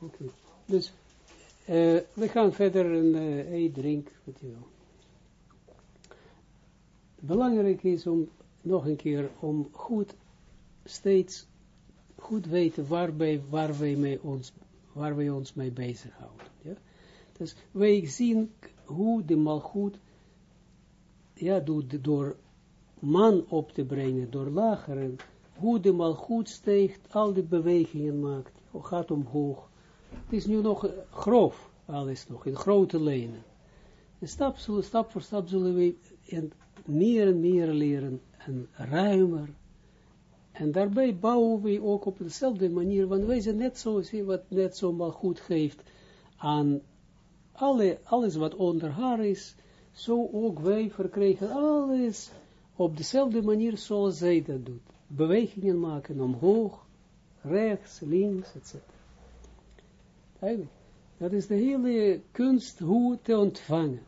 Oké. Dus, uh, we gaan verder en uh, eet, drink, wat je wil. Belangrijk is om, nog een keer, om goed, steeds goed weten waarbij, waar wij mee ons, waar wij ons mee bezighouden. Ja? Dus wij zien hoe de malgoed, ja, door man op te brengen, door lageren, hoe de malgoed steekt, al die bewegingen maakt, gaat omhoog. Het is nu nog grof, alles nog, in grote lijnen. En stap, stap voor stap zullen we meer en meer leren, en ruimer. En daarbij bouwen we ook op dezelfde manier, want wij zijn net zo, wat net zo mal goed geeft aan alle, alles wat onder haar is, zo ook wij verkrijgen alles op dezelfde manier zoals zij dat doet. Bewegingen maken omhoog, rechts, links, etc. Eigenlijk, dat is de hele kunst hoe te ontvangen.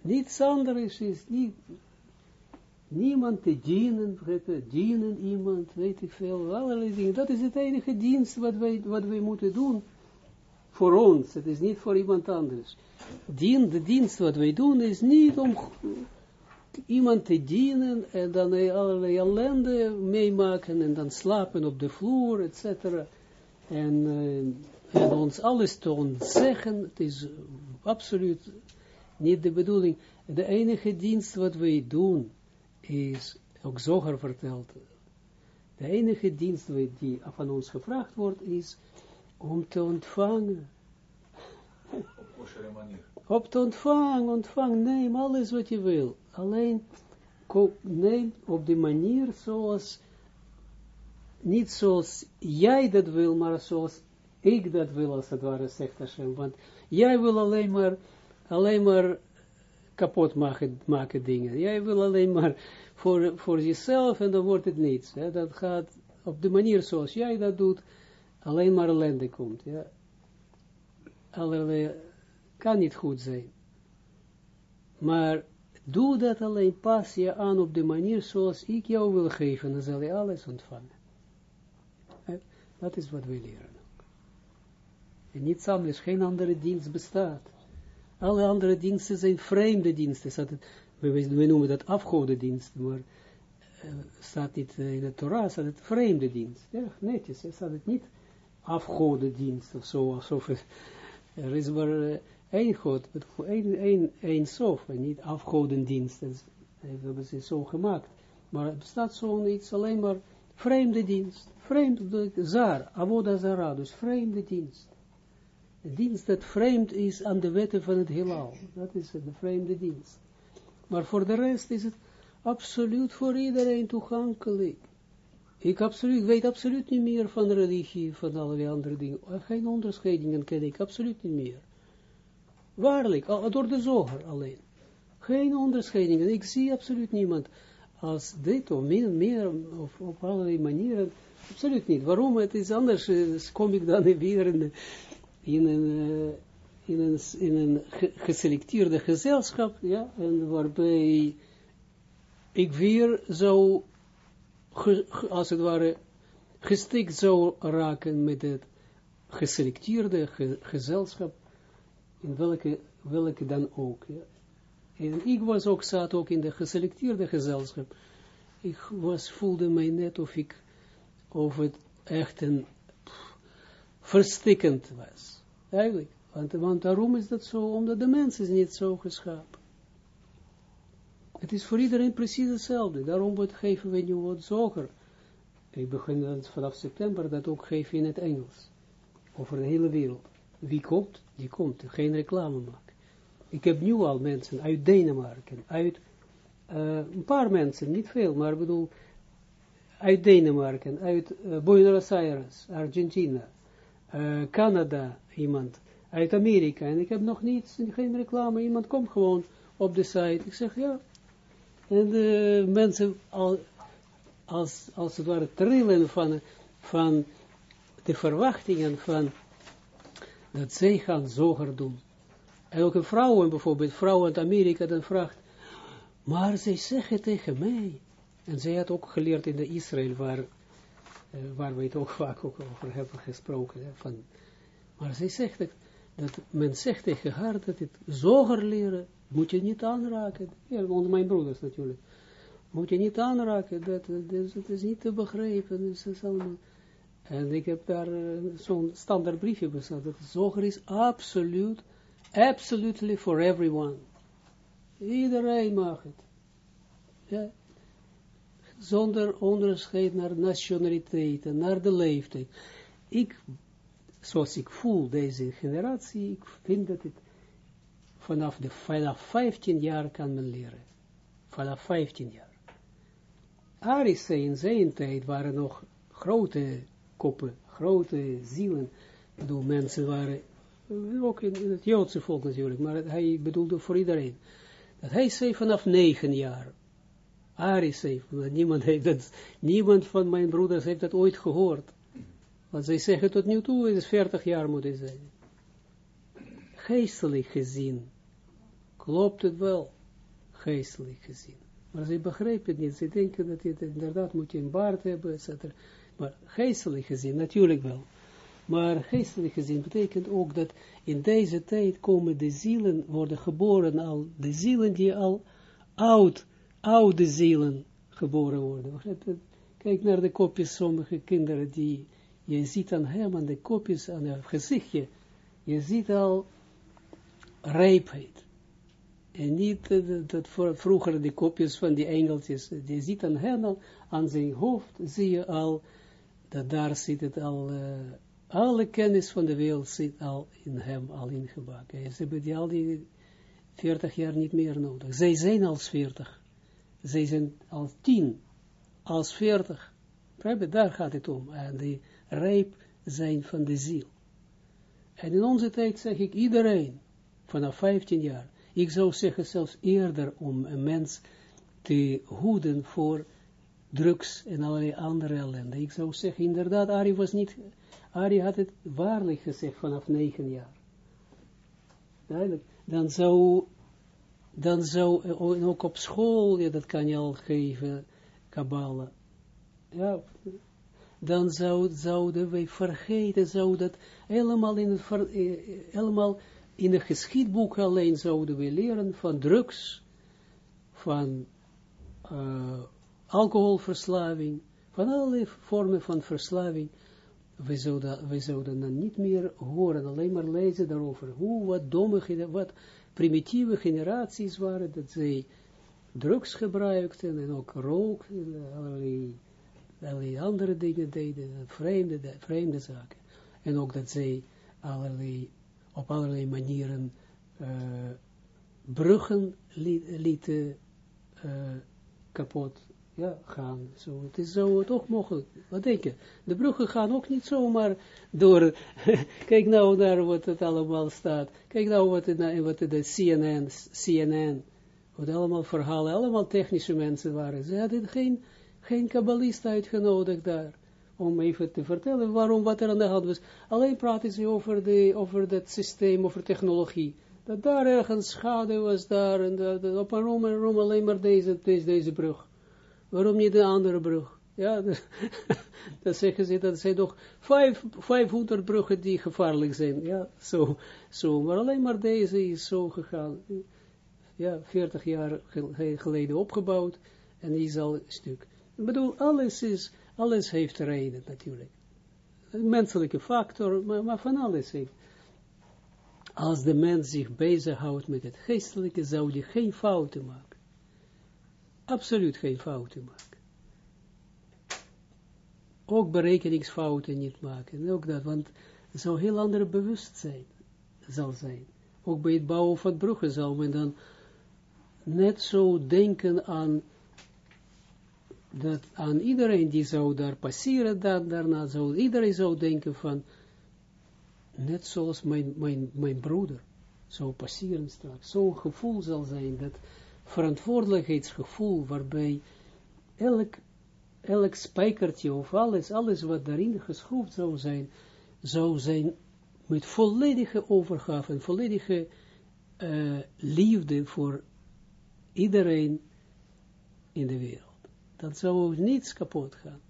Niets anders is niet, niemand te dienen, dienen iemand, weet ik veel, allerlei dingen. Dat is het enige dienst wat wij, wat wij moeten doen voor ons. Het is niet voor iemand anders. Dien, de dienst wat wij doen is niet om iemand te dienen en dan allerlei ellende meemaken en dan slapen op de vloer, etc. En, uh, en ons alles te ontzeggen. Het is absoluut niet de bedoeling. De enige dienst wat wij doen is, ook Zoger verteld, de enige dienst die van ons gevraagd wordt is om te ontvangen. Op manier. Op te ontvangen, ontvang, neem alles wat je wil. Alleen neem op de manier zoals, niet zoals jij dat wil, maar zoals ik dat wil, als het ware, zegt Hashem. Want jij wil alleen maar, alleen maar kapot maken, maken dingen. Jij wil alleen maar voor, voor jezelf en dan wordt het niets. Hè. Dat gaat op de manier zoals jij dat doet, alleen maar ellende komt. Ja. Allerlei, kan niet goed zijn. Maar doe dat alleen, pas je aan op de manier zoals ik jou wil geven, dan zal je alles ontvangen. Dat is wat we leren. En niets anders, geen andere dienst bestaat. Alle andere diensten zijn vreemde diensten. we, noemen dat afgodendienst, maar uh, staat niet in de Torah, staat het vreemde dienst. Ja, netjes, staat het niet afgodendienst of zo, alsof het, er is maar uh, één God, één, één, één sof, en niet afgodendienst. Dat hebben ze zo gemaakt. Maar het bestaat zoiets alleen maar vreemde dienst. Vreemde, zar, avoda zara, dus vreemde dienst dienst dat vreemd is aan de wetten van het heelal. Dat is de vreemde dienst. Maar voor de rest is het absoluut voor iedereen toegankelijk. Ik absoluut, weet absoluut niet meer van religie, van allerlei andere dingen. Geen onderscheidingen ken ik absoluut niet meer. Waarlijk, door de zoger alleen. Geen onderscheidingen. Ik zie absoluut niemand als dit of meer, meer of op allerlei manieren. Absoluut niet. Waarom? Het is anders. Dus kom ik dan weer in de, in een, in een, in een geselecteerde gezelschap, ja, en waarbij ik weer zou, als het ware, gestikt zou raken met het geselecteerde gezelschap, in welke, welke dan ook. Ja. En ik was ook, zat ook in de geselecteerde gezelschap. Ik was, voelde mij net of ik, of het echt een verstikkend was. Eigenlijk. Want, want waarom is dat zo? Omdat de mens is niet zo geschapen. Het is voor iedereen precies hetzelfde. Daarom geven we nu wat zoger. Ik begin vanaf september dat ook geven in het Engels. Over de hele wereld. Wie komt? Die komt. Geen reclame maken. Ik heb nu al mensen uit Denemarken, uit uh, een paar mensen, niet veel, maar ik bedoel, uit Denemarken, uit uh, Buenos Aires, Argentina, Canada, iemand uit Amerika, en ik heb nog niets, geen reclame, iemand komt gewoon op de site, ik zeg ja, en de mensen al, als, als het ware trillen van, van de verwachtingen van, dat zij gaan zoger doen. En ook een vrouwen bijvoorbeeld, vrouwen uit Amerika, dan vraagt, maar zij zeggen tegen mij, en zij had ook geleerd in de Israël, waar, waar we het ook vaak ook over hebben gesproken, van Maar zij zegt dat, men zegt tegen haar dat het zoger leren, moet je niet aanraken. Ja, want mijn broeders natuurlijk. Moet je niet aanraken, dat, dat, dat is niet te begrijpen. Dus is en ik heb daar uh, zo'n standaard briefje bezet, dat zoger is absoluut, absolutely for everyone. Iedereen mag het. Ja. Zonder onderscheid naar nationaliteiten, naar de leeftijd. Ik, zoals ik voel deze generatie, ik vind dat het vanaf, de, vanaf 15 jaar kan men leren. Vanaf 15 jaar. Arissen in zijn tijd waren nog grote koppen, grote zielen. Ik bedoel, mensen waren, ook in, het Joodse volk natuurlijk, maar hij bedoelde voor iedereen. Dat hij zei vanaf negen jaar. Aris zei, niemand heeft dat, niemand van mijn broeders heeft dat ooit gehoord. Want zij zeggen tot nu toe, het is 40 jaar moet zijn. Geestelijk gezien, klopt het wel, geestelijk gezien. Maar zij begrijpen het niet, ze denken dat je inderdaad moet je een baard hebben, etc. Maar geestelijk gezien, natuurlijk wel. Maar geestelijk gezien betekent ook dat in deze tijd komen de zielen, worden geboren al, de zielen die al oud, oude zielen geboren worden. Kijk naar de kopjes, sommige kinderen die, je ziet aan hem, aan de kopjes, aan het gezichtje, je ziet al rijpheid. En niet dat voor, vroeger de kopjes van die engeltjes, je ziet aan hem al, aan zijn hoofd, zie je al, dat daar zit het al, uh, alle kennis van de wereld zit al in hem, al ingebakken. Ze hebben die al die 40 jaar niet meer nodig. Zij zijn als 40. Zij zijn al 10, als 40. Daar gaat het om. En die rijp zijn van de ziel. En in onze tijd zeg ik iedereen, vanaf 15 jaar, ik zou zeggen zelfs eerder om een mens te hoeden voor drugs en allerlei andere ellende. Ik zou zeggen, inderdaad, Ari was niet, Ari had het waarlijk gezegd vanaf negen jaar. Duidelijk. Dan zou, dan zou, ook op school, ja, dat kan je al geven, Kabbalah. Ja, dan zou, zouden wij vergeten, zou dat helemaal in het, eh, helemaal in het geschiedboek alleen zouden we leren van drugs, van uh, alcoholverslaving, van alle vormen van verslaving, we zouden, we zouden dan niet meer horen, alleen maar lezen daarover, hoe wat domme, wat primitieve generaties waren, dat zij drugs gebruikten en ook rook en allerlei, allerlei andere dingen deden, vreemde, vreemde zaken. En ook dat zij allerlei, op allerlei manieren uh, bruggen lieten uh, kapot ja, gaan. Zo, het is zo toch mogelijk. Wat denk je? De bruggen gaan ook niet zomaar door. Kijk nou naar wat het allemaal staat. Kijk nou wat, het, wat de CNN, CNN, wat allemaal verhalen, allemaal technische mensen waren. Ze hadden geen, geen kabbalist uitgenodigd daar. Om even te vertellen waarom, wat er aan de hand was. Alleen praten ze over, de, over dat systeem, over technologie. Dat daar ergens schade was daar, en dat, op een room alleen maar deze, deze, deze brug. Waarom niet de andere brug? Ja, dan zeggen ze, dat zijn toch 500 bruggen die gevaarlijk zijn. Ja, zo, zo. Maar alleen maar deze is zo gegaan. Ja, 40 jaar geleden opgebouwd en die is al een stuk. Ik bedoel, alles is, alles heeft reden natuurlijk. Een menselijke factor, maar, maar van alles heeft. Als de mens zich bezighoudt met het geestelijke, zou hij geen fouten maken absoluut geen fouten maken. Ook berekeningsfouten niet maken, ook dat, want het zou heel ander bewustzijn zal zijn. Ook bij het bouwen van bruggen zal men dan net zo denken aan dat aan iedereen die zou daar passeren, dan, daarna zou iedereen zou denken van, net zoals mijn, mijn, mijn broeder zou passeren straks. Zo'n gevoel zal zijn dat verantwoordelijkheidsgevoel, waarbij elk, elk spijkertje of alles, alles wat daarin geschroefd zou zijn, zou zijn met volledige overgave en volledige uh, liefde voor iedereen in de wereld. Dan zou niets kapot gaan.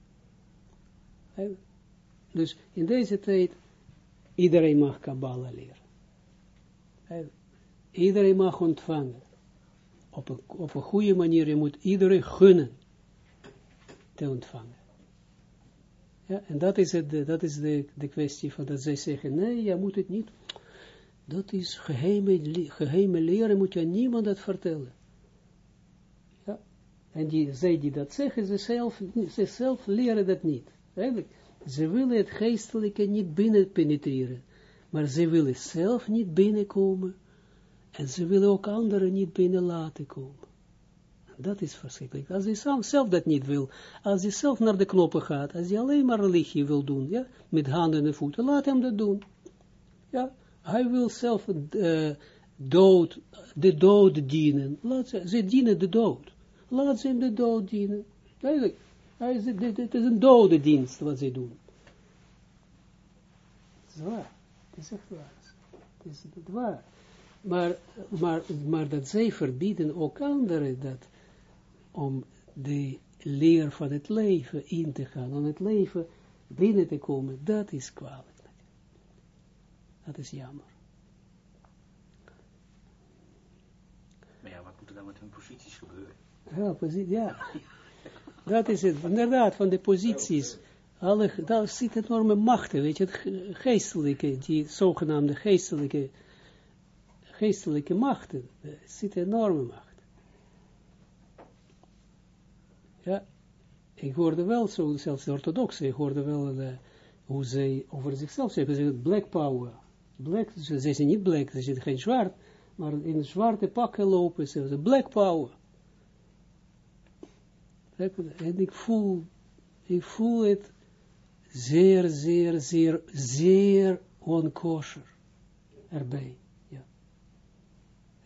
Dus in deze tijd iedereen mag Kabbalah leren. Iedereen mag ontvangen. Op een, op een goede manier, je moet iedereen gunnen te ontvangen. Ja, en dat is, het, dat is de, de kwestie van dat zij zeggen, nee, je moet het niet, dat is geheime, geheime leren, moet je niemand dat vertellen. Ja, en die, zij die dat zeggen, ze zelf, ze zelf leren dat niet. Ze willen het geestelijke niet binnen penetreren, maar ze willen zelf niet binnenkomen, en ze willen ook anderen niet binnen laten komen. Dat is verschrikkelijk. Als hij zelf dat niet wil, als hij zelf naar de knoppen gaat, als hij alleen maar religie wil doen, ja, met handen en voeten, laat hem dat doen. Ja, hij wil zelf uh, dood, de dood dienen. Laat ze, ze dienen de dood. Laat ze hem de dood dienen. Eigenlijk, het is een dode dienst wat ze doen. Het is waar. Het is echt waar. Het is waar. Maar, maar, maar dat zij verbieden ook anderen dat om de leer van het leven in te gaan, om het leven binnen te komen, dat is kwalijk. Dat is jammer. Maar ja, wat moet er dan met hun posities gebeuren? Ja, positie, ja. dat is het, inderdaad, van de posities. Alle, daar zit enorme machten, weet je, het geestelijke, die zogenaamde geestelijke, geestelijke machten, er zit enorme macht. Ja, ik hoorde wel zo, zelfs de orthodoxe, ik hoorde wel uh, hoe zij over zichzelf zeggen, ze black power. Black, ze zeggen niet black, ze zeggen geen zwart, maar in zwarte pakken lopen, ze zeggen black power. En ik voel, ik voel het zeer, zeer, zeer, zeer onkosher erbij.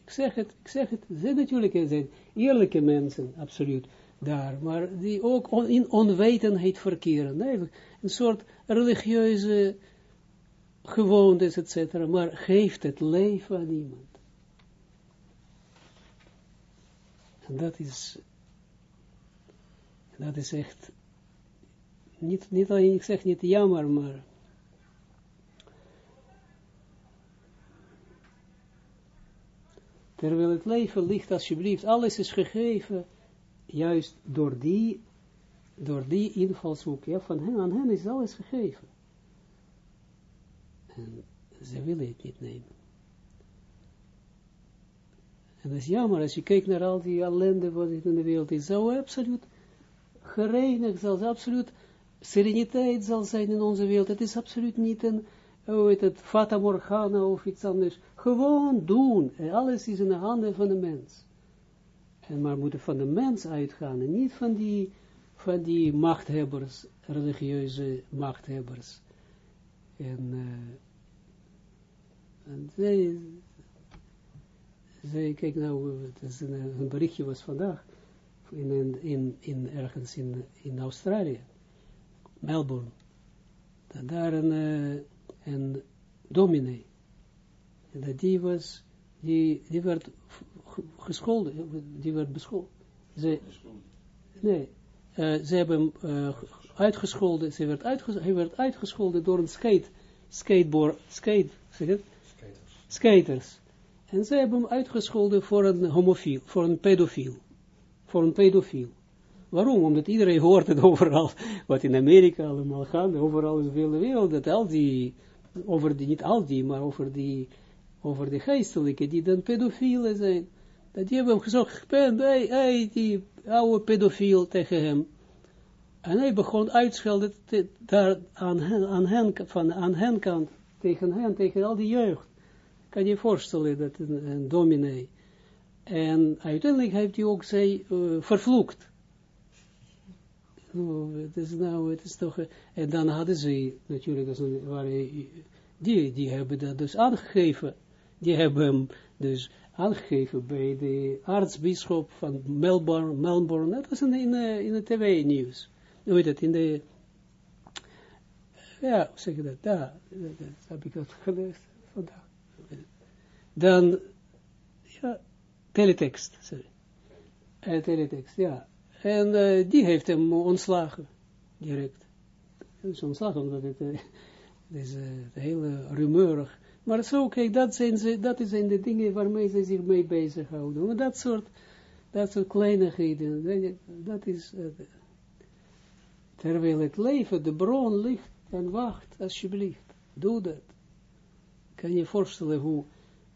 Ik zeg het, ik zeg het, ze natuurlijk zijn eerlijke mensen, absoluut daar, maar die ook in onwetendheid verkeren. Een soort religieuze gewoontes, etc. Maar geeft het leven aan iemand. En dat is, dat is echt, niet, niet alleen, ik zeg niet jammer, maar terwijl het leven ligt, alsjeblieft, alles is gegeven, juist door die, door die invalshoek, van hen, aan hen is alles gegeven. En ze willen het niet nemen. En dat is jammer, als je kijkt naar al die ellende wat in de wereld is, zou absoluut gereinigd, zelfs absoluut sereniteit zal zijn in onze wereld. Het is absoluut niet een, hoe heet het, fata morgana of iets anders. Gewoon doen. En alles is in de handen van de mens. En maar moeten van de mens uitgaan en niet van die, van die machthebbers, religieuze machthebbers. En, uh, en zij, zij, kijk nou, het een, berichtje was vandaag, in, in, in ergens in, in Australië, Melbourne, dat daar een, uh, een dominee, en dat die was, die, die werd gescholden, die werd bescholden. Ze, nee, uh, ze hebben uh, uitgescholden, ze werd uitges hij werd uitgescholden door een skate, skateboard, skate, zeg het? Skaters. Skaters. En ze hebben hem uitgescholden voor een homofiel, voor een pedofiel. Voor een pedofiel. Waarom? Omdat iedereen hoort het overal, wat in Amerika allemaal gaat, overal in de hele wereld, dat al die, over die, niet al die, maar over die, over de geestelijke, die dan pedofielen zijn. Dat die hebben gezegd, hey, hey, die oude pedofiel tegen hem. En hij begon uitschelden daar aan hen, aan hen, van, aan hen kant, tegen hen, tegen al die jeugd. Kan je voorstellen, dat een, een dominee. En uiteindelijk heeft hij ook zij uh, vervloekt. Het is nou, het is toch, en dan hadden ze, natuurlijk, dat waren, die, die hebben dat dus aangegeven, die hebben hem dus aangegeven bij de aartsbisschop van Melbourne, Melbourne, dat was in, in, in de tv-nieuws. Hoe heet het, in de, ja, hoe zeg je dat, daar, dat, dat heb ik dat gelezen vandaag. Dan, ja, teletext, sorry. Uh, teletext, ja. En uh, die heeft hem ontslagen, direct. Hij is ontslagen, omdat het, uh, Dus uh, het hele rumeurig. Maar zo, kijk, dat zijn, dat de dingen waarmee ze zich mee bezighouden. Dat soort, dat soort kleinigheden, dat is, terwijl het leven, de bron ligt en wacht, alsjeblieft, doe dat. Kan je voorstellen hoe,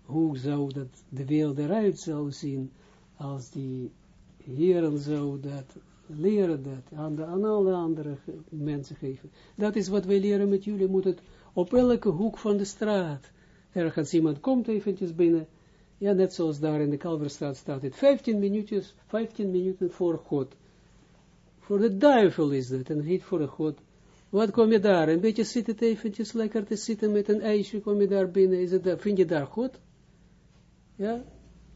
hoe zou dat de wereld eruit zou zien, als die heren zou dat leren dat aan, de, aan alle andere mensen geven. Dat is wat wij leren met jullie, moet het op elke hoek van de straat. Ergens iemand komt eventjes binnen, ja, net zoals daar in de Kalverstraat staat het, 15 minuutjes, 15 minuten voor God. Voor de duivel is dat, en niet voor de God. Wat kom je daar? Een beetje zitten eventjes lekker te zitten met een ijsje, kom je daar binnen, is het, vind je daar God? Ja?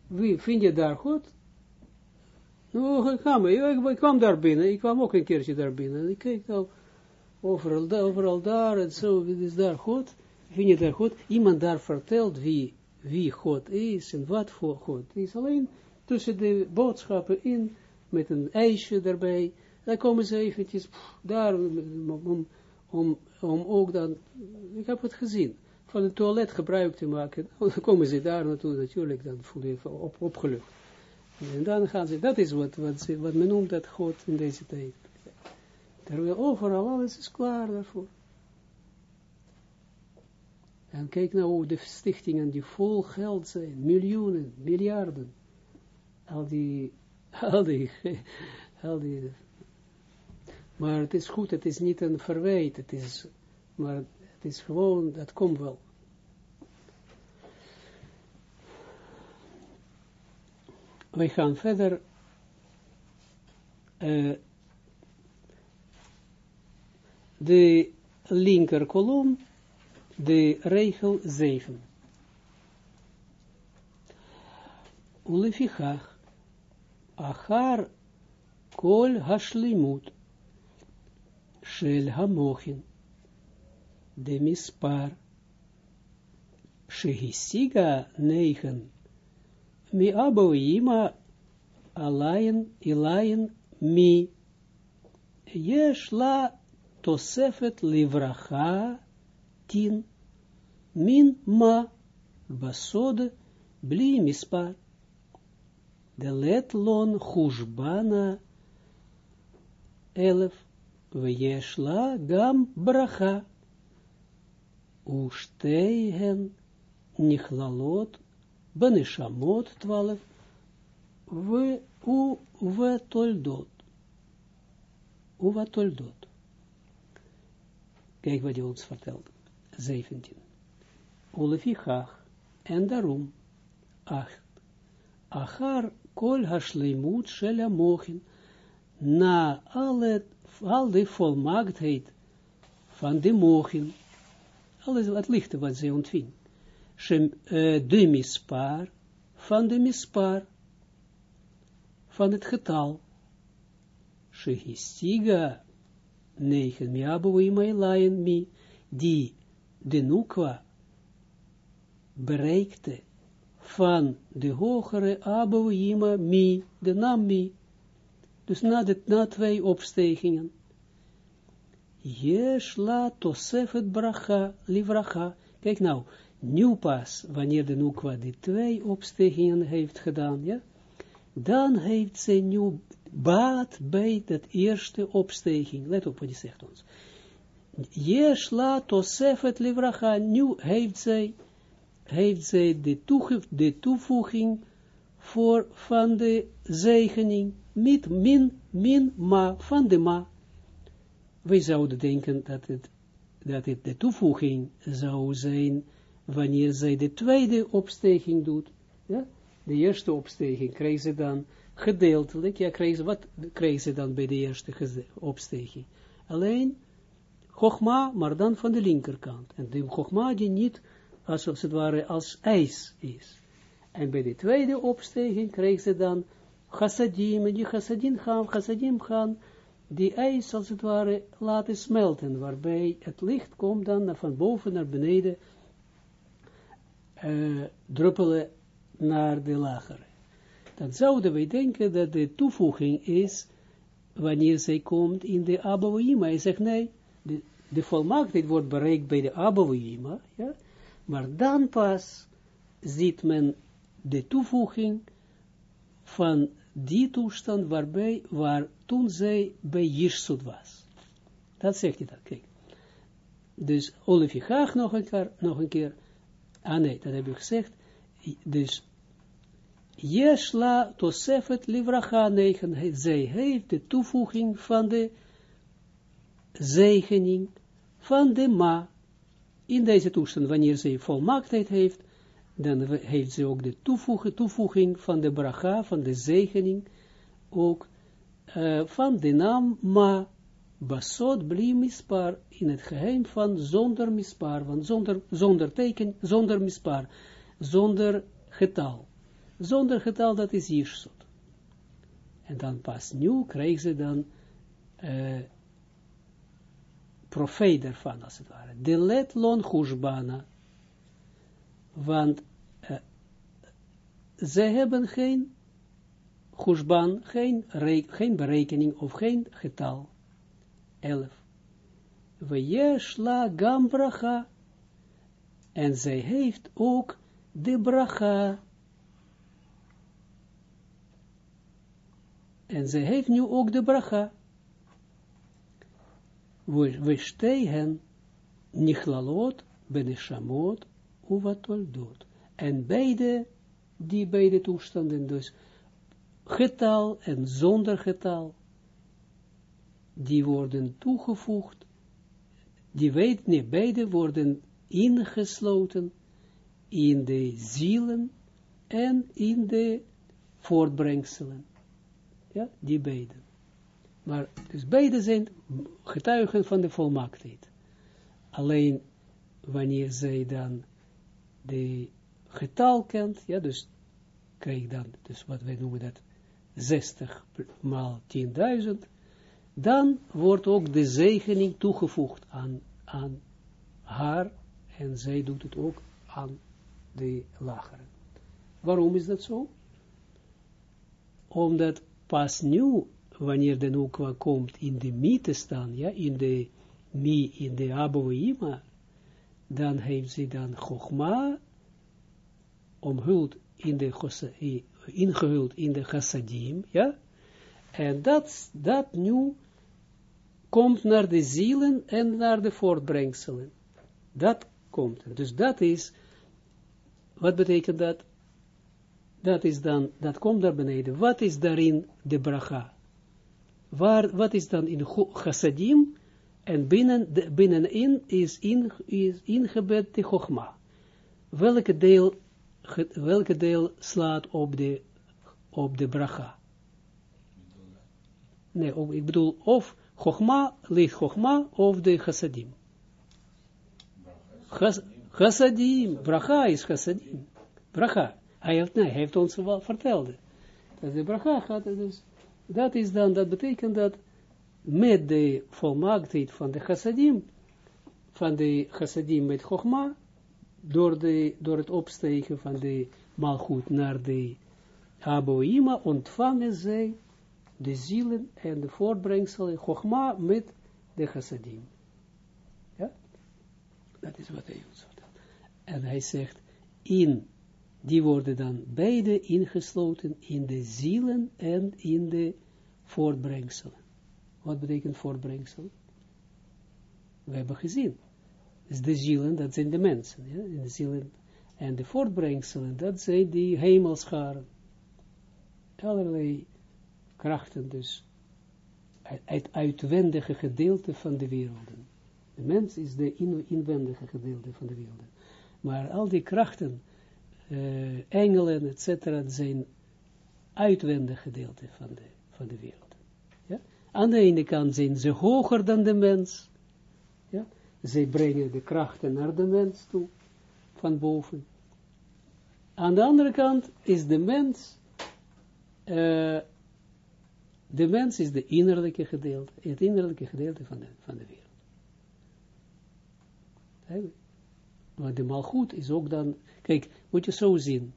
Wie, vind je daar God? Nou, ik kwam, ik, kwam daar binnen, ik kwam ook een keertje daar binnen. Ik kijk nou, overal, overal daar en zo, is daar God? Vind je daar God? Iemand daar vertelt wie, wie God is en wat voor God is. Alleen tussen de boodschappen in, met een ijsje erbij, dan komen ze eventjes daar, om, om, om ook dan, ik heb het gezien, van het toilet gebruik te maken. Dan komen ze daar naartoe, natuurlijk, dan voel je even op, opgelucht. En dan gaan ze, dat is wat, wat, wat men noemt dat God in deze tijd. Terwijl overal alles is klaar daarvoor. En kijk nou hoe de stichtingen die vol geld zijn, miljoenen, miljarden. Al die, al die, al die. Maar het is goed, het is niet een verwijt, het is, maar het is gewoon, dat komt wel. Wij gaan verder uh, de linker kolom, de regel 7. Ulefichach, achar kol hashlimut, shel hamochin, de mispar, mi aboima alayin ilayin mi yesh la tosefet livracha tin min ma basod bli mispar de let lon chushbana elef veyesh la gam bracha usteihen nichlalot Beneshamot 12, we u we toldot. U wat toldot. Kijk wat hij ons vertelt. 17. Ulefichach, en daarom, 8. Achar kol hashleimut shel mochin, na alle, al de volmaaktheid van de mochin, alles wat lichte wat zij ontving de mispar, van de mispar, van het getal, shehistiga, negen miabuima elayen mi, die de nukwa bereikte van de hogere abouima mi, de naam mi, dus na, de, na twee opstegingen, Yesh la tosefet bracha, livracha. Kijk nou, nu pas, wanneer de Nukwa die twee opstegingen heeft gedaan, ja, dan heeft ze nu baat bij dat eerste opsteging. Let op wat hij zegt ons. Jeshla tosefet livracha, nu heeft zij, heeft zij de, de toevoeging voor van de zegening, met min, min, ma, van de ma. Wij zouden denken dat het, dat het de toevoeging zou zijn wanneer zij de tweede opsteging doet, ja, de eerste opsteging, krijgen ze dan gedeeltelijk, ja, krijgen ze, wat krijgen ze dan bij de eerste opsteging? Alleen Chogma, maar dan van de linkerkant. En de Chogma die niet, als het ware, als ijs is. En bij de tweede opsteging krijgen ze dan chassadim, en die chassadim gaan, chassadim gaan, die ijs als het ware laten smelten, waarbij het licht komt dan van boven naar beneden, uh, druppelen naar de lagere. Dan zouden wij denken dat de toevoeging is, wanneer zij komt in de Abouima. Hij zegt nee, de de volmaaktheid wordt bereikt bij de Abouima, ja, maar dan pas ziet men de toevoeging van die toestand waarbij, waar toen zij bij Jirsut was. Dat zegt hij dan, kijk. Dus Olifigach nog een keer, nog een keer, ah nee, dat heb ik gezegd, dus Yeshla Tosefet Livracha 9, zij heeft de toevoeging van de zegening van de ma. In deze toestand, wanneer zij volmaaktheid heeft, dan heeft ze ook de toevoeging, toevoeging van de bracha, van de zegening, ook uh, van de naam ma, basot bli mispar, in het geheim van zonder mispar, van zonder, zonder teken, zonder mispar, zonder getal. Zonder getal, dat is Jirsut. En dan pas nu krijgen ze dan uh, profeet als het ware. De let lon hushbana. Want uh, ze hebben geen hushban, geen, geen berekening of geen getal. 11. We yeshla gam bracha. En zij heeft ook de bracha. En zij heeft nu ook de bracha. We stegen nichlalot beneshamot uvatoldot. En beide, die beide toestanden, dus getal en zonder getal, die worden toegevoegd, die weet, nee, beide worden ingesloten in de zielen en in de voortbrengselen. Ja, die beide. Maar, dus beide zijn getuigen van de volmaaktheid. Alleen, wanneer zij dan de getal kent, ja, dus krijg dan, dus wat wij noemen dat, 60 maal 10.000, dan wordt ook de zegening toegevoegd aan, aan haar, en zij doet het ook aan de lagere. Waarom is dat zo? Omdat pas nu, wanneer de Nukwa komt in de mi te staan, ja, in de mi, in de Aboima, dan heeft ze dan Chogma omhuld in de ingehuld in de chassadim, ja, en dat, dat nu komt naar de zielen en naar de voortbrengselen. Dat komt. Dus dat is, wat betekent dat? dat is dan, dat komt daar beneden. Wat is daarin de bracha? Waar, wat is dan in chassadim? En binnen, binnenin is, in, is ingebed de chogma. Welke deel, welke deel slaat op de, op de bracha? Nee, ik bedoel, of chogma, ligt chogma, of de chassadim. Chassadim, bracha is chassadim. Bracha. Hij heeft, nee, ons wel verteld. Dat de bracha gaat, dus, dat is dan, dat betekent dat met de volmaaktheid van de chassadim, van de chassadim met chogma, door, de, door het opstegen van de malgoed naar de aboima, ontvangen zij de zielen en de voortbrengselen chogma met de chassadim. Ja? Dat is wat hij ons vertelt. En hij zegt, in die worden dan beide ingesloten in de zielen en in de voortbrengselen. Wat betekent voortbrengsel? We hebben gezien. Dus de zielen, dat zijn de mensen. Ja? De zielen en de voortbrengselen, dat zijn die hemelscharen. Allerlei krachten dus. Het uitwendige gedeelte van de werelden. De mens is de inwendige gedeelte van de werelden. Maar al die krachten uh, engelen, etc., zijn uitwendig gedeelte van de, van de wereld. Ja? Aan de ene kant zijn ze hoger dan de mens. Ja? Zij brengen de krachten naar de mens toe, van boven. Aan de andere kant is de mens, uh, de mens is de innerlijke gedeelte, het innerlijke gedeelte van de, van de wereld. Maar de malgoed is ook dan Kijk, moet je zo zien.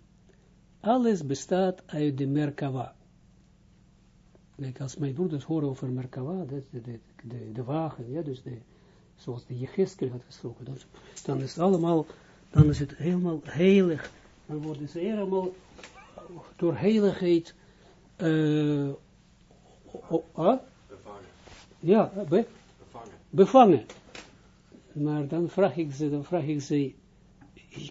Alles bestaat uit de Merkava. Kijk, als mijn broeders horen over Merkava, de, de, de, de wagen, ja, dus de zoals de Jecheskel had gesproken, dan, dan is het allemaal, dan is het helemaal heilig, dan worden ze helemaal door heiligheid uh, bevangen. Ja, be, bevangen. bevangen. Maar dan vraag ik ze, dan vraag ik ze,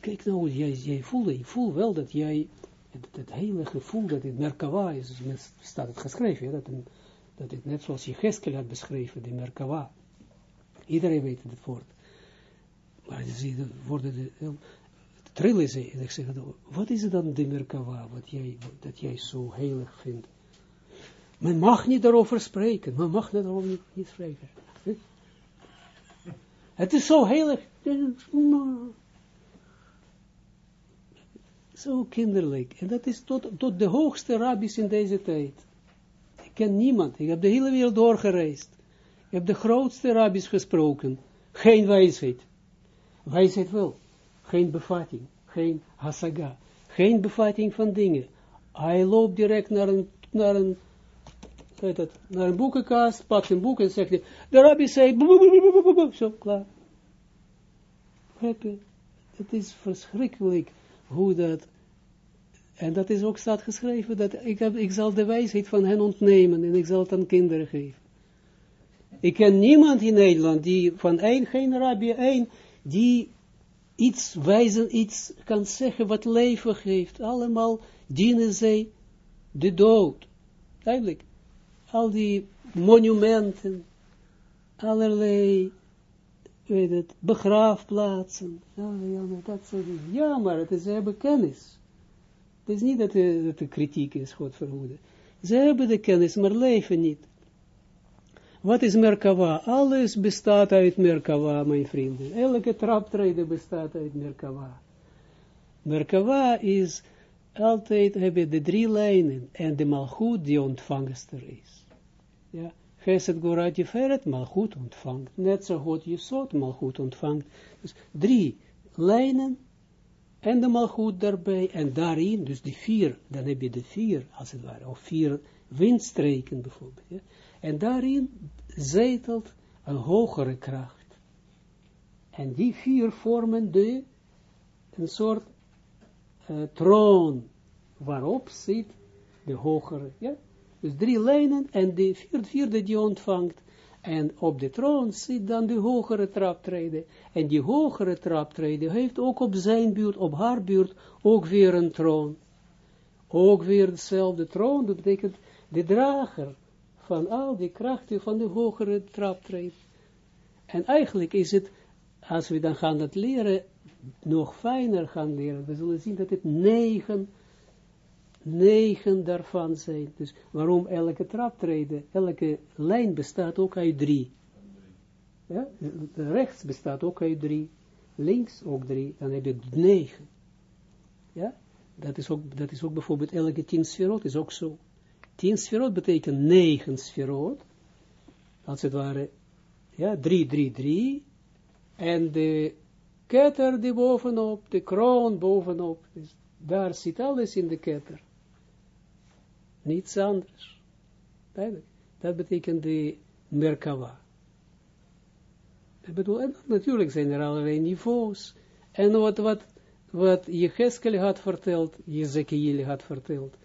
kijk nou, jij, jij voelt, ik voel wel dat jij, het, het hele gevoel dat het Merkava is, staat het geschreven, ja, dat, dat het net zoals je Geskel had beschreven, die Merkava. Iedereen weet het woord. Maar ze worden de, trillen ze, en ik zeg, wat is het dan de Merkava, wat jij, dat jij zo heilig vindt? Men mag niet daarover spreken, men mag daarover niet, niet spreken. Het is zo heilig. Zo kinderlijk. En dat is tot, tot de hoogste rabbis in deze tijd. Ik ken niemand. Ik heb de hele wereld doorgereisd. Ik heb de grootste rabbis gesproken. Geen wijsheid. Wijsheid wel. Geen bevatting. Geen hasaga. Geen bevatting van dingen. Hij loopt direct naar een, naar een, het, naar een boekenkast, pakt een boek en zegt, de rabbi zei, zo, klaar. Het is verschrikkelijk hoe dat, en dat is ook staat geschreven, dat ik, heb, ik zal de wijsheid van hen ontnemen en ik zal het aan kinderen geven. Ik ken niemand in Nederland die van één, geen rabbi, één, die iets wijzen, iets kan zeggen wat leven geeft. Allemaal dienen zij de dood. Eigenlijk, al die monumenten, allerlei weet het, begraafplaatsen. Dat soort Ja, maar het is, ze hebben kennis. Het is niet dat de, dat de kritiek is, God verhoede. Ze hebben de kennis, maar leven niet. Wat is Merkava? Alles bestaat uit Merkava, mijn vrienden. Elke traptreden bestaat uit Merkava. Merkava is altijd, hebben de drie lijnen en de malgoed die ontvangster is. Ja. Geset Gorat Jeferet, goed ontvangt. Net zo goed Jesod goed ontvangt. Dus drie lijnen en de malgoed daarbij. En daarin, dus die vier, dan heb je de vier, als het ware, of vier windstreken bijvoorbeeld. Ja. En daarin zetelt een hogere kracht. En die vier vormen de, een soort uh, troon, waarop zit de hogere, ja, dus drie lijnen en de vierde, die ontvangt. En op de troon zit dan de hogere traptreden. En die hogere traptreden heeft ook op zijn buurt, op haar buurt, ook weer een troon. Ook weer dezelfde troon, dat betekent de drager van al die krachten van de hogere traptreden. En eigenlijk is het, als we dan gaan dat leren, nog fijner gaan leren, we zullen zien dat het negen negen daarvan zijn. Dus waarom elke traptreden, elke lijn bestaat ook uit drie. Ja? Rechts bestaat ook uit drie, links ook drie, dan heb je negen. Ja, dat is ook, dat is ook bijvoorbeeld elke tien sferot is ook zo. Tien sferot betekent negen sferot, als het ware, ja, drie, drie, drie, en de ketter die bovenop, de kroon bovenop, daar zit alles in de ketter. Niets anders. Dat betekent de Merkava. Ik natuurlijk zijn er allerlei niveaus. En wat, wat, wat Jecheskel had verteld, Jezekiel had verteld,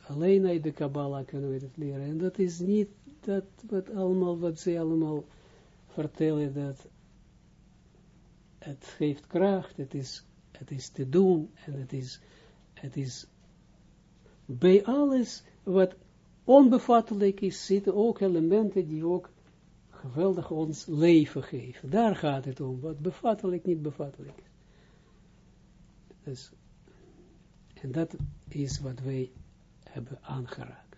alleen uit de Kabbalah kunnen we het leren. En dat is niet dat wat allemaal, wat ze allemaal vertellen, dat het geeft kracht, het is, het is te doen, en het is, het is bij alles wat onbevattelijk is, zitten ook elementen die ook geweldig ons leven geven. Daar gaat het om, wat bevattelijk, niet bevattelijk is. Dus, en dat is wat wij hebben aangeraakt.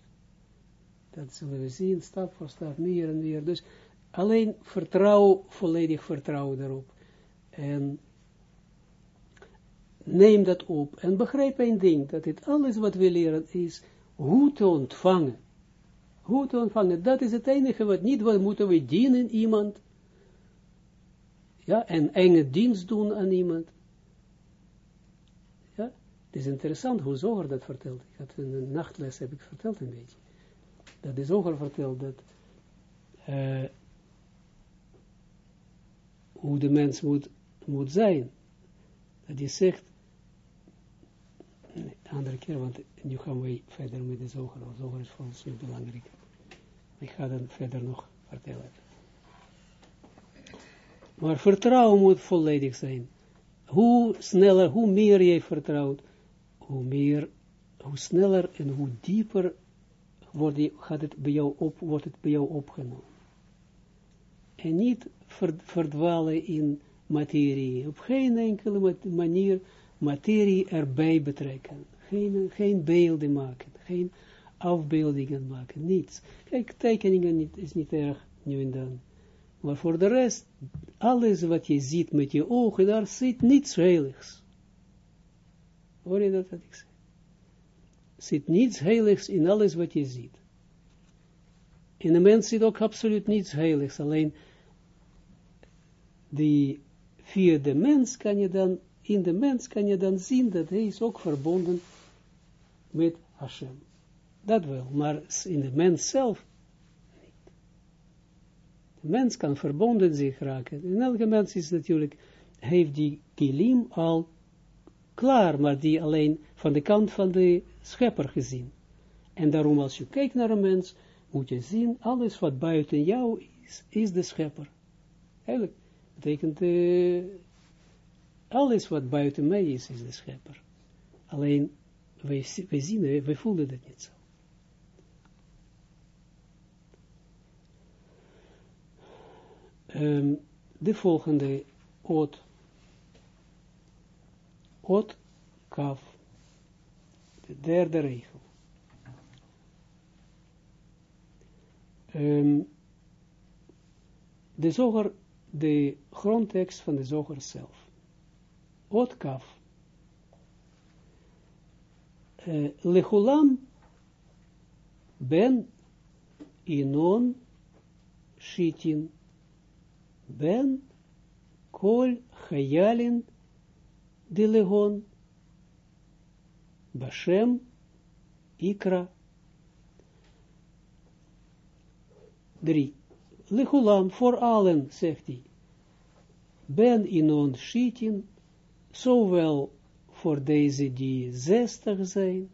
Dat zullen we zien, stap voor stap, meer en meer. Dus alleen vertrouw, volledig vertrouwen daarop. En neem dat op en begrijp een ding, dat dit alles wat we leren is hoe te ontvangen. Hoe te ontvangen, dat is het enige wat niet, wat moeten we dienen iemand. Ja, en enge dienst doen aan iemand. Ja, het is interessant hoe Zoger dat vertelt. Ik had een nachtles, heb ik verteld een beetje. Dat de Zoger vertelt dat uh, hoe de mens moet, moet zijn. Dat je zegt, nee, andere keer, want nu gaan we verder met de zoger. De zoger is voor ons niet belangrijk. Ik ga dan verder nog vertellen. Maar vertrouwen moet volledig zijn. Hoe sneller, hoe meer je vertrouwt, hoe meer, hoe sneller en hoe dieper wordt, die, gaat het bij jou op, wordt het bij jou opgenomen. En niet verdwalen in materie. Op geen enkele manier materie erbij betrekken. Geen, geen beelden maken. Geen afbeeldingen maken. Niets. Kijk, tekeningen is niet erg nu en dan. Maar voor de rest, alles wat je ziet met je ogen, daar zit niets heiligs. Hoor je dat wat ik zeg? Zit niets heiligs in alles wat je ziet. In de mens zit ook absoluut niets heiligs, alleen die via de mens kan je dan, in de mens kan je dan zien dat hij is ook verbonden met Hashem. Dat wel, maar in de mens zelf niet. De mens kan verbonden zich raken. In elke mens is natuurlijk, heeft die kilim al klaar, maar die alleen van de kant van de schepper gezien. En daarom als je kijkt naar een mens, moet je zien, alles wat buiten jou is, is de schepper. Eigenlijk betekent, uh, alles wat buiten is, is de schepper. Alleen, wij, wij zien, wij voelen dat niet zo. Um, de volgende oot. Oot, kaf. De derde regel. Um, de zoger, de grondtekst van de zoger zelf. Oot, kaf. Uh, Lechulam ben inon shitin ben kol chayalin de legon bashem ikra. Drie. Lechulam, voor allen, zegt hij. Ben inon shitin, zowel voor deze die zestig zijn.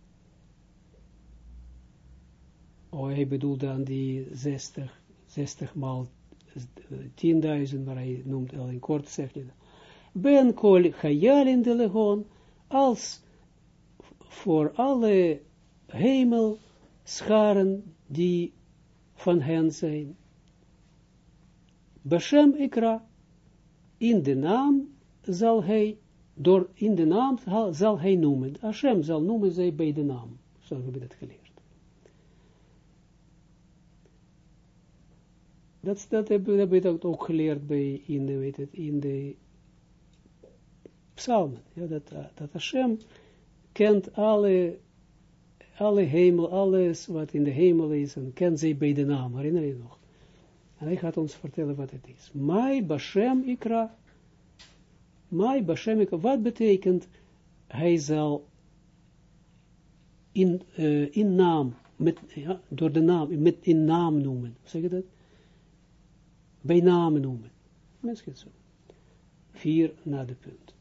Oh, hij bedoelt dan die zestig, zestig maal 10.000, maar hij noemt al in kort, zegt hij Ben kol in de legon, als voor alle hemel scharen die van hen zijn. Beshem ikra, in de naam zal hij, door in de naam zal hij noemen. Hashem zal noemen zij bij de naam. Zo hebben we dat geleerd. Dat, dat hebben we ook geleerd bij, in de, weet het, in de psalmen. Ja, dat, dat Hashem kent alle, alle hemel, alles wat in de hemel is, en kent zij bij de naam, herinner je nog? En hij gaat ons vertellen wat het is. Mai Bashem Ikra. Mai Bashem Ikra. Wat betekent, hij zal in, uh, in naam, met, ja, door de naam, met in naam noemen. Zeg je dat? bij namen noemen. Zo. Vier na de punt.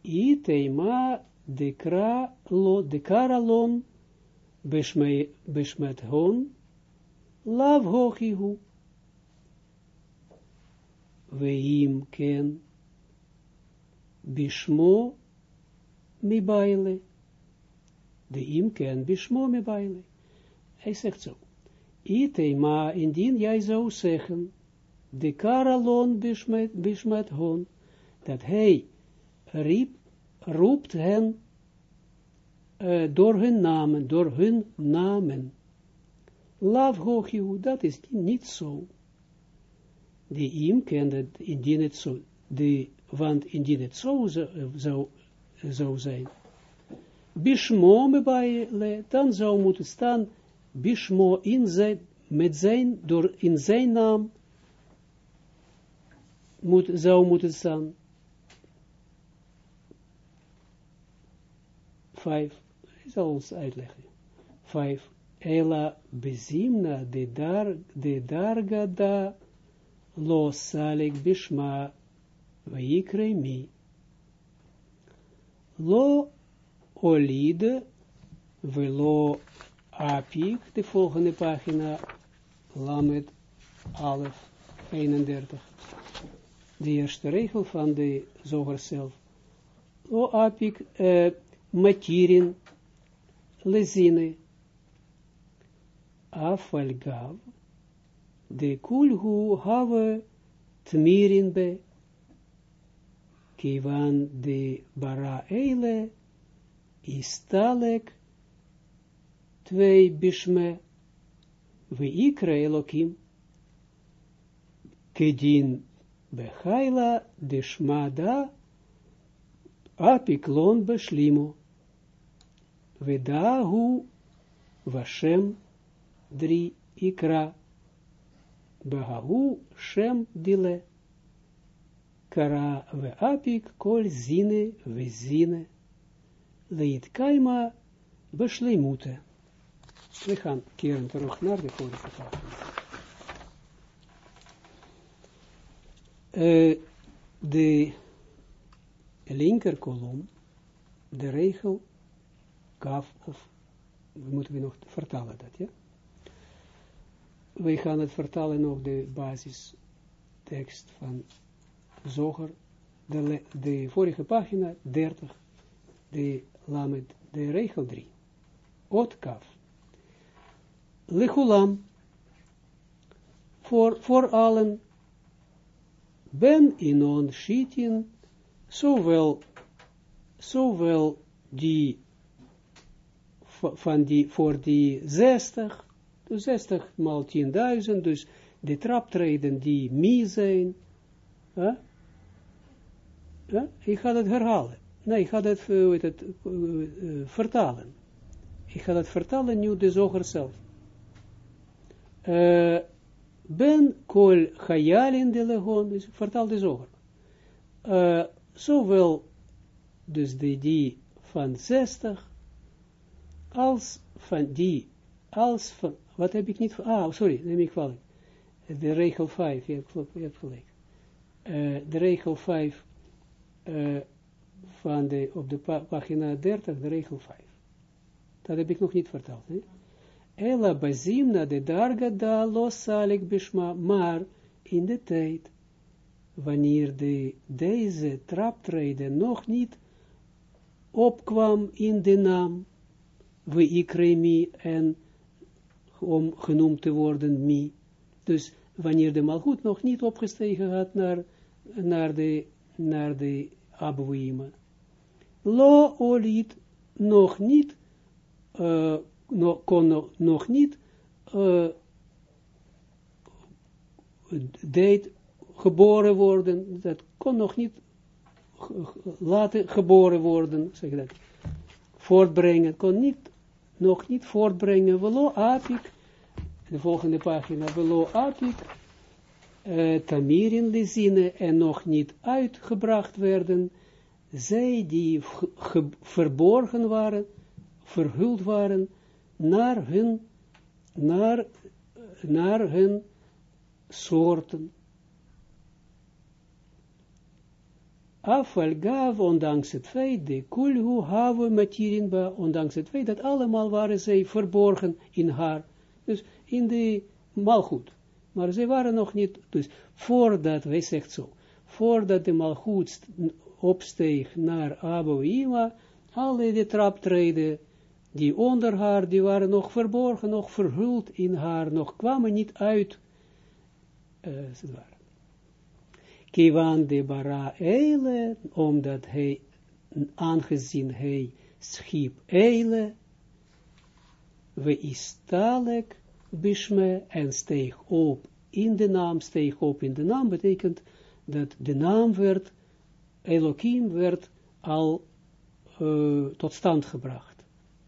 Itema de kra lo de karalon besmet hon lav hochihu veim ken bishmo mi baile de im ken bishmo mi baile hij zegt zo Ite, maar indien jij zou zeggen, de karalon bismet, bismet hon, dat hij riep, roept hen uh, door hun namen, door hun namen. Lav hoogju, dat is niet zo. Die im kende indien het zo, de, want indien het zo zou, zou zijn. Bishmo bij dan zou moeten staan, Bishmo in zijn, met zijn, door in zijn naam, moet, zou moeten staan. Vijf, ik zal ons uitleggen. Vijf, Ela bezimna de, dar, de darga da lo salik bishma vaikre mi. Lo olide velo apik, de volgende pagina, lamet alef 31. De eerste regel van de zoger zelf. Lo apik, uh, matirin, lezine, afalgav, de kulhu have tmirin be, kivan de bara eile, istalek, twee bishme, we ikre elokim, kedin bechaila de shmada, apiklon beshlimo, vedahu vashem drie ikra, behahu shem dile, kara we apik kol zine we zine, leit kaima beslimute. We gaan keren terug naar de vorige pagina. De linker kolom, de regel kaf, of we moeten we nog vertalen dat, ja? We gaan het vertalen nog de basistekst van Zoger, de, de vorige pagina 30, de lamet, de regel 3. Ot kaf. Lechulam, voor, voor allen, ben inon shitin, zowel, zowel die, van die, voor die 60, dus 60 maal 10.000, dus de traptreden die mi zijn, huh? Ja, ik ga het herhalen. Nee, ik ga uh, het uh, uh, vertalen. Ik ga het vertalen nu de zoger zelf. ben kol chayalin de legon, dus ik vertaal de zoger. zowel dus de die van 60, als van die, als van, wat heb ik niet, ah, sorry, neem ik kwalijk. De regel 5, je hebt gelijk. de regel 5 uh, van de, op de pagina 30, de regel 5. Dat heb ik nog niet verteld. Hè? Ella bazimna de darga da los salik bishma, maar in de tijd, wanneer de, deze traptreden nog niet opkwam in de naam, we ikremi en om genoemd te worden mi. Dus wanneer de malgoed nog niet opgestegen had naar, naar de naar de Abouima. Lo olit nog niet, kon nog niet, uh, deed geboren worden, dat kon nog niet laten geboren worden, zeg dat, voortbrengen, kon niet, nog niet voortbrengen, velo apik, de volgende pagina, velo apik, uh, tamirin lezine en nog niet uitgebracht werden, zij die verborgen waren, verhuld waren, naar hun, naar, naar hun soorten. Ondanks het feit, de kulhu have materiinba, ondanks het feit dat allemaal waren zij verborgen in haar, dus in de malgoed. Maar ze waren nog niet, dus voordat, wij zegt zo, voordat de malgoed opsteeg naar Aboima, alle de traptreden, die onder haar, die waren nog verborgen, nog verhuld in haar, nog kwamen niet uit, uh. Kiwan de bara eile, omdat hij, aangezien hij schiep eile, we istalek, Bishme en steeg op in de naam, steeg op in de naam, betekent dat de naam werd, Elohim werd al uh, tot stand gebracht.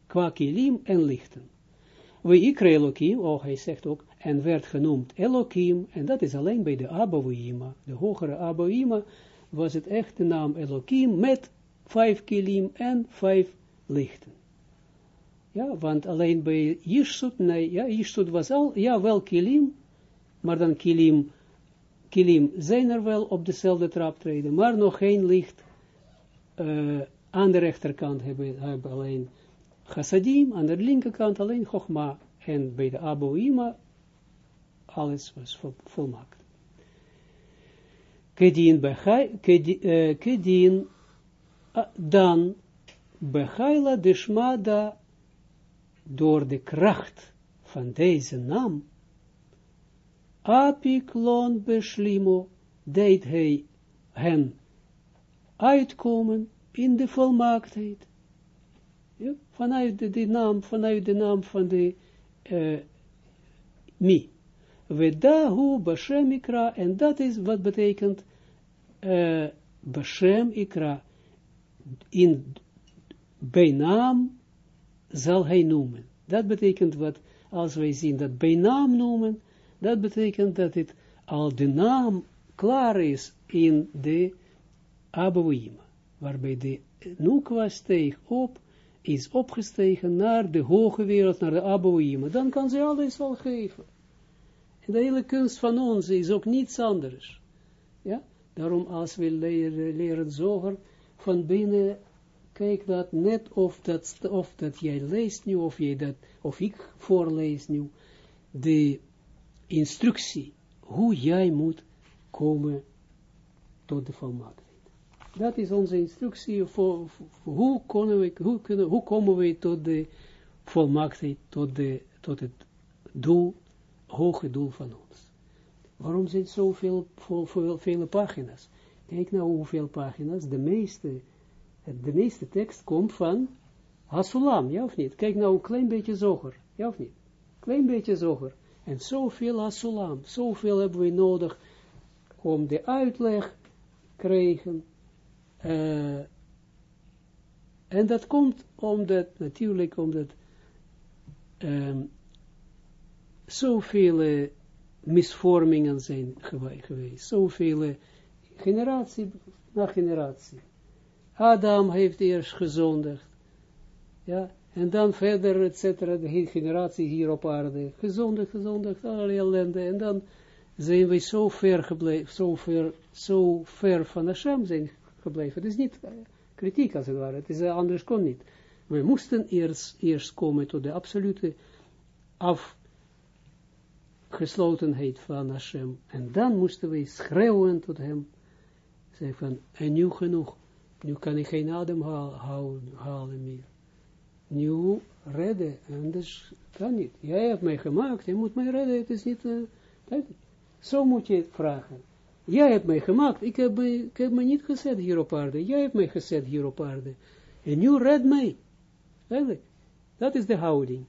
Qua kilim en lichten. We ikre Elohim, oh hij zegt ook, en werd genoemd Elohim, en dat is alleen bij de Abouima, de hogere Abouima, was het echt de naam Elohim met vijf kilim en vijf lichten. Ja, want alleen bij Yishsut, nee, ja, Yishsut was al, ja, wel kilim, maar dan kilim, kilim zijn er wel op dezelfde traptreden, maar nog geen licht. Uh, aan de rechterkant hebben, hebben alleen chassadim, aan de linkerkant alleen chogma. En bij de aboima, alles was vol, volmaakt. Kedin, kedin, uh, dan, bechaila de shmada, door de kracht van deze naam, apiklon beslimo, deed hij hen uitkomen in de volmaaktheid. Ja, vanuit de, de, naam, vanuit de naam van de uh, mi. Vedahu Bashem Ikra, en dat is wat betekent uh, Bashem Ikra. In bijnaam zal hij noemen. Dat betekent wat, als wij zien dat bijnaam noemen, dat betekent dat het al de naam klaar is in de Abouima, waarbij de Nukwa steeg op, is opgestegen naar de hoge wereld, naar de Abouima, dan kan ze alles al geven. En de hele kunst van ons is ook niets anders. Ja? Daarom als we leren, leren zoger van binnen kijk dat net of dat, of dat jij leest nu, of, jij dat, of ik voorlees nu, de instructie, hoe jij moet komen tot de volmaaktheid. Dat is onze instructie voor, hoe, kunnen we, hoe, kunnen, hoe komen we tot de volmaaktheid, tot, de, tot het doel, hoge doel van ons. Waarom zijn zoveel veel, vele pagina's? Kijk nou hoeveel pagina's, de meeste de meeste tekst komt van Hasulam, ja of niet? Kijk nou een klein beetje zoger, ja of niet? Klein beetje zoger. En zoveel Hasulam, zoveel hebben we nodig om de uitleg krijgen. Uh, en dat komt omdat, natuurlijk omdat um, zoveel misvormingen zijn geweest, zoveel generatie na generatie. Adam heeft eerst gezondigd. Ja, en dan verder, et cetera, de generatie hier op aarde. Gezondigd, gezondigd, allerlei ellende. En dan zijn we zo ver gebleven, zo ver, zo van Hashem zijn gebleven. Het is niet uh, kritiek als het ware, het is uh, anders kon niet. We moesten eerst, eerst komen tot de absolute afgeslotenheid van Hashem. En dan moesten we schreeuwen tot hem. Zeggen van, en nu genoeg. Nu kan ik geen adem halen meer. Nu redden, anders kan niet. Jij hebt mij gemaakt, je moet mij redden, het is niet... Uh, zo moet je het vragen. Jij hebt mij gemaakt, ik heb, ik heb me niet gezet hier op aarde, jij hebt mij gezet hier op aarde. En nu red mij. Dat is de houding.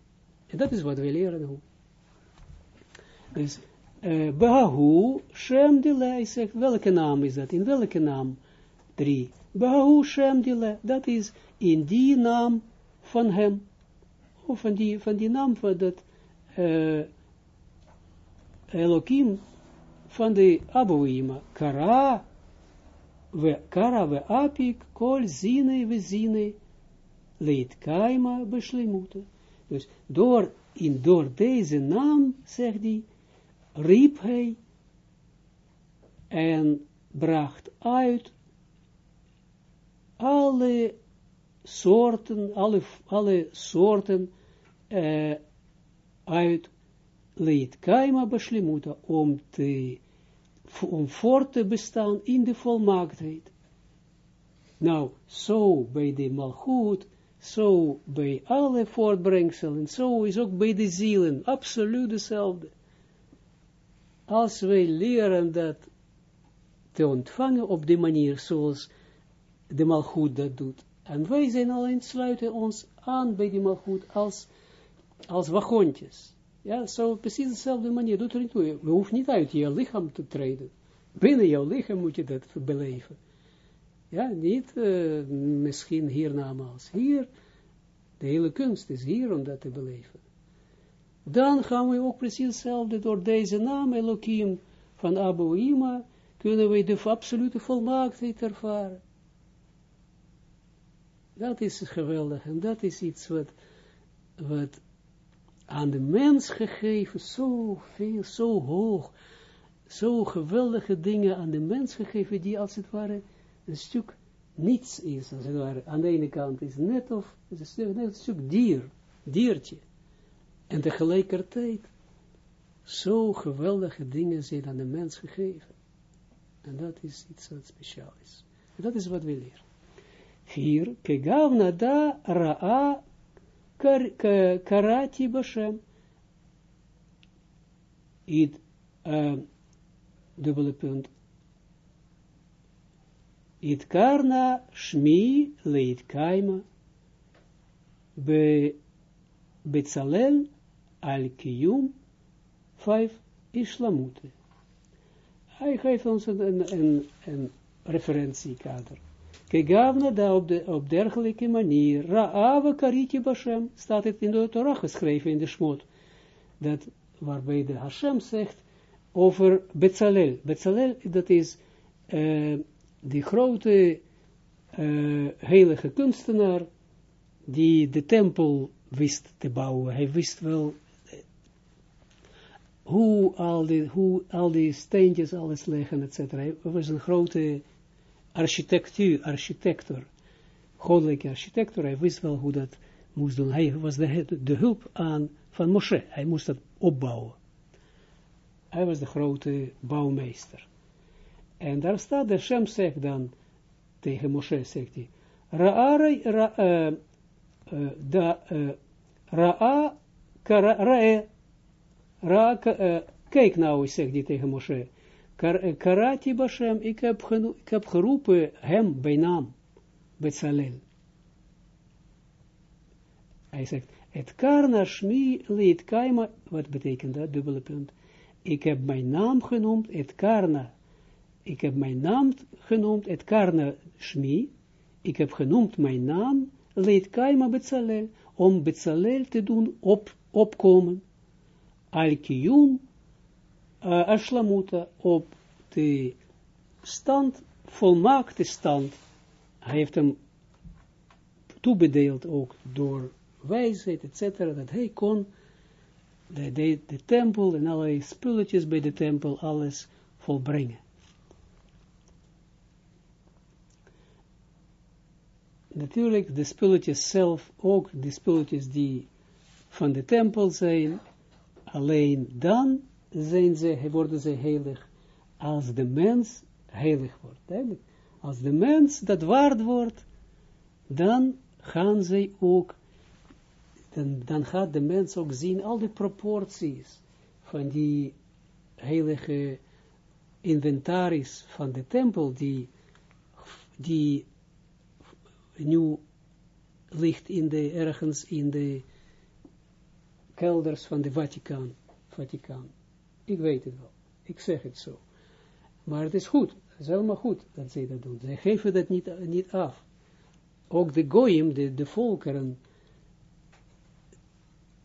En dat is wat we leren hoe. Dus, uh, Bahu, Shem Delay zegt, welke naam is dat? In welke naam? Drie. Bahu Dile, dat is in die naam van hem, of van die, van die naam van dat uh, Elohim van de Abouima, Kara, we, Kara we Apik, Kol Zine we Zine, Leed Kaima Beschlemoete. Dus door, in, door deze naam, zegt hij, riep hij en bracht uit alle soorten, alle, alle soorten uh, uit leed kaima beslimuta, om te, om voor te bestaan in de volmaaktheid. Nou, zo bij de malgoed, zo bij alle voortbrengselen, zo is ook bij de zielen, absoluut hetzelfde. Als wij leren dat te ontvangen op de manier zoals de malgoed dat doet. En wij zijn alleen sluiten ons aan bij die malgoed als, als wagoontjes. Ja, zo precies dezelfde manier doet er niet toe. We hoeven niet uit je lichaam te treden. Binnen jouw lichaam moet je dat beleven. Ja, niet uh, misschien hiernamaals. Hier, de hele kunst is hier om dat te beleven. Dan gaan we ook precies hetzelfde door deze naam Elohim van Abouima, kunnen we de absolute volmaaktheid ervaren. Dat is geweldig. En dat is iets wat, wat aan de mens gegeven, zo veel, zo hoog. zo geweldige dingen aan de mens gegeven, die als het ware een stuk niets is, als het ware. Aan de ene kant is net of, is een stuk, net een stuk dier, diertje. En tegelijkertijd, zo geweldige dingen zijn aan de mens gegeven. En dat is iets wat speciaal is. En dat is wat we leren. Hier, kegavna da ra'a kar, karati bashem. Uh, dubbele punt, it karna shmi leit kaima be betzalel al kiyum vijf islamute. Hij geeft ons een, een, een referentiekader. Kegavna da op, de, op dergelijke manier, Ra'ava kariti Bashem, staat het in de Torah geschreven in de Shmot, dat waarbij de Hashem zegt over Bezalel. Bezalel, dat is uh, die grote heilige kunstenaar, die de tempel wist te bouwen. Hij wist wel hoe al die, hoe al die steentjes alles leggen, etc. Hij was een grote architectuur, architector, goddelijke architector, hij wist wel hoe dat moest doen. Hij was de, de hulp aan van Moshe, hij moest dat opbouwen. Hij was de grote bouwmeester. En daar staat, de Shem zegt dan, tegen Moshe zegt hij, Ra'a, ra, uh, uh, uh, Ra'a, Ra, kijk nou, zegt hij tegen Moshe, Karati Bashem, ik heb, ik heb geroepen hem bij naam, Bezalel. Hij zegt, het karna shmi leed kaima, wat betekent dat, dubbele punt. Ik heb mijn naam genoemd, het karna, ik heb mijn naam genoemd, het karna shmi, ik heb genoemd mijn naam, leed kaima Bezalel, om Bezalel te doen op, opkomen. Al-Kiyum, uh, Ashlamuta, op de stand, volmaakte stand, hij heeft hem toebedeeld ook door wijsheid, etc., dat hij kon de, de, de tempel en allerlei spulletjes bij de tempel, alles volbrengen. Natuurlijk, de spulletjes zelf, ook de spulletjes die van de tempel zijn, alleen dan zijn ze, worden ze heilig, als de mens heilig wordt. Als de mens dat waard wordt, dan gaan zij ook, dan, dan gaat de mens ook zien al die proporties van die heilige inventaris van de tempel, die, die nu ligt in de, ergens in de kelders van de Vaticaan. Vaticaan. Ik weet het wel. Ik zeg het zo. Maar het is goed. Het is helemaal goed dat zij dat doen. Zij geven dat niet, niet af. Ook de goyim, de, de volkeren,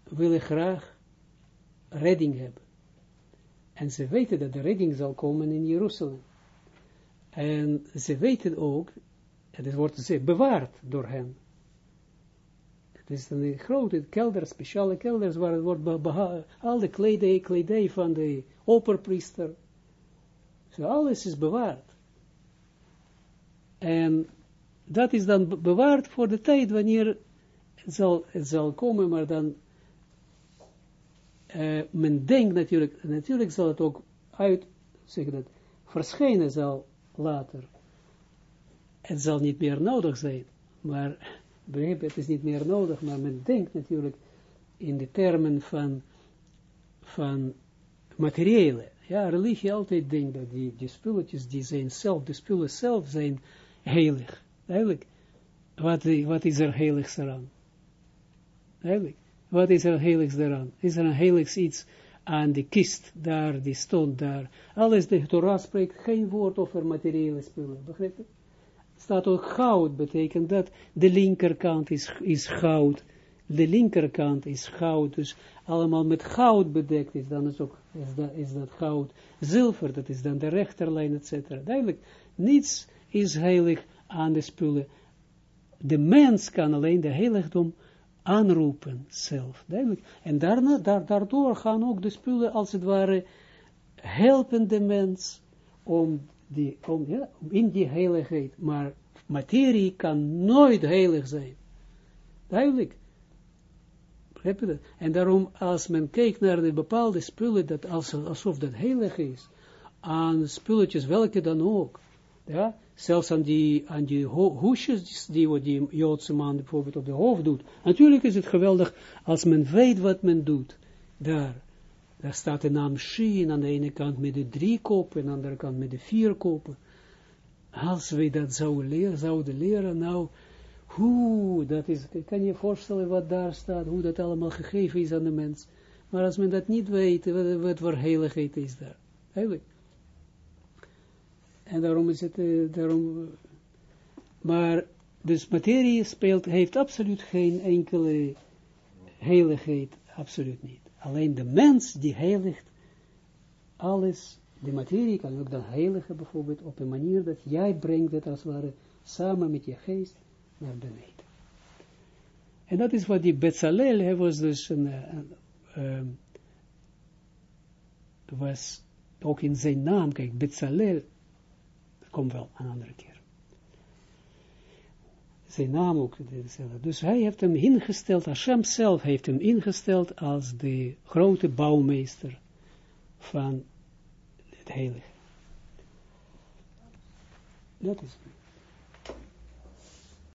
willen graag redding hebben. En ze weten dat de redding zal komen in Jeruzalem. En ze weten ook, en het wordt ze bewaard door hen. Is een grote kelder, speciale kelders, waar het wordt al de kledij, kledij van de opperpriester, zo alles is bewaard. En dat is dan bewaard voor de tijd wanneer het zal, zal komen, maar dan uh, men denkt natuurlijk, natuurlijk zal het ook uit, zeg dat, verschijnen zal later. Het zal niet meer nodig zijn, maar het is niet meer nodig, maar men denkt natuurlijk in de termen van, van materiële. Ja, religie altijd denkt dat die, die spulletjes, die zijn zelf, de spullen zelf zijn heilig. Eigenlijk, wat, wat is er heiligs eraan? Eigenlijk, wat is er heiligs eraan? Is er een heiligs iets aan de kist daar, die stond daar? Alles, de Torah spreekt geen woord over materiële spullen, begrijp? Staat ook goud, betekent dat de linkerkant is, is goud, de linkerkant is goud, dus allemaal met goud bedekt is, dan is, ook, is, dat, is dat goud, zilver, dat is dan de rechterlijn, etc. Duidelijk, niets is heilig aan de spullen. De mens kan alleen de heiligdom aanroepen zelf, duidelijk. En daarna, daar, daardoor gaan ook de spullen als het ware helpen de mens om, die, om, in die heiligheid, maar materie kan nooit heilig zijn. Duidelijk. Begrijp je dat? En daarom, als men kijkt naar de bepaalde spullen, dat als, alsof dat heilig is, aan spulletjes, welke dan ook, ja, zelfs aan die, aan die hoesjes die, die die Joodse man bijvoorbeeld op de hoofd doet. Natuurlijk is het geweldig als men weet wat men doet. Daar, daar staat de naam Shin aan de ene kant met de drie koppen, aan de andere kant met de vier koppen. Als wij dat zouden leren, zouden leren, nou, hoe, dat is, kan je voorstellen wat daar staat, hoe dat allemaal gegeven is aan de mens. Maar als men dat niet weet, wat, voor heiligheid is daar. Eigenlijk. En daarom is het, uh, daarom, maar, dus materie speelt, heeft absoluut geen enkele heiligheid, absoluut niet. Alleen de mens die heiligt alles, de materie kan ook dan heiligen bijvoorbeeld op een manier dat jij brengt het als het ware samen met je geest naar beneden. En dat is wat die Bezalel, hij was dus een, een, een was ook in zijn naam, kijk, Bezalel, komt wel een andere keer. Zijn naam ook. Dus hij heeft hem ingesteld, Hashem zelf heeft hem ingesteld als de grote bouwmeester van het heilige. Dat is het.